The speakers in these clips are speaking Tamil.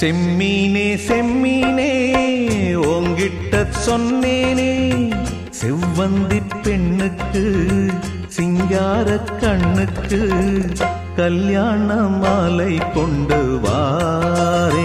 செம்மீனே செம்மீனே ஓங்கிட்ட சொன்னேனே. செவ்வந்தி பெண்ணுக்கு சிங்கார கண்ணுக்கு கல்யாண மாலை கொண்டு வாரேன்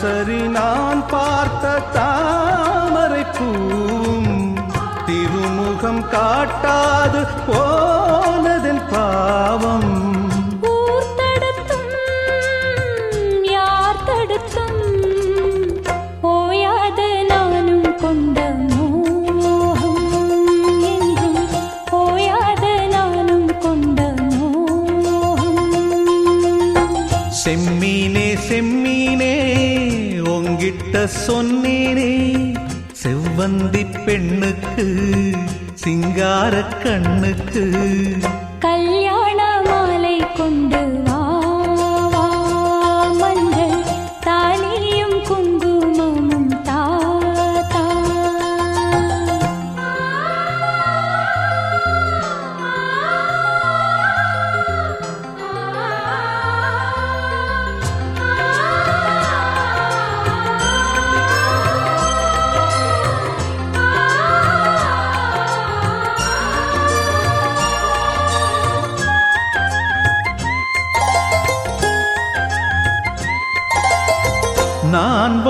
சரி நான் பார்த்த தாமரை பூம் திருமுகம் காட்டாது போனதன் பாவம். கிட்ட சொன்னேனே செவ்வந்தி பெண்ணுக்கு சிங்கார கண்ணுக்கு.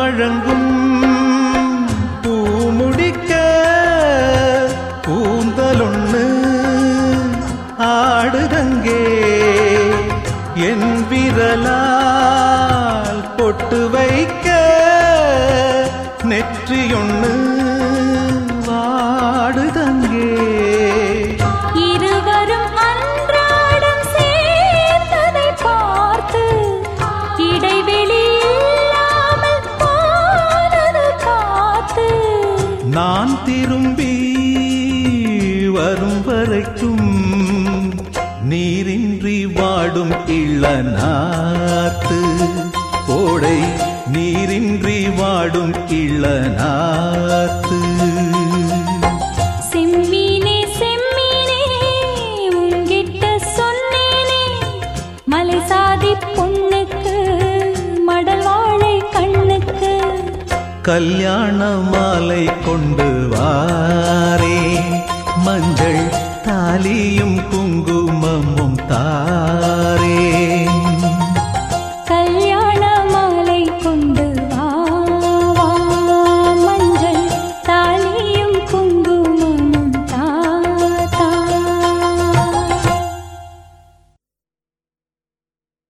வழங்கும் பூமுடிக்க கூந்தலொண்ணு ஆடுதங்கே என் விரலால் பொட்டு வைக்க நெற்றியொண்ணு வாடுதங்கே. திரும்பி வரும் வரைக்கும் நீரின்றி வாடும் இளநாத்து. கோடை நீரின்றி வாடும் இளநாத்து. கல்யாண மாலை கொண்டு வாரே. மஞ்சள் தாலியும் குங்குமமும் தா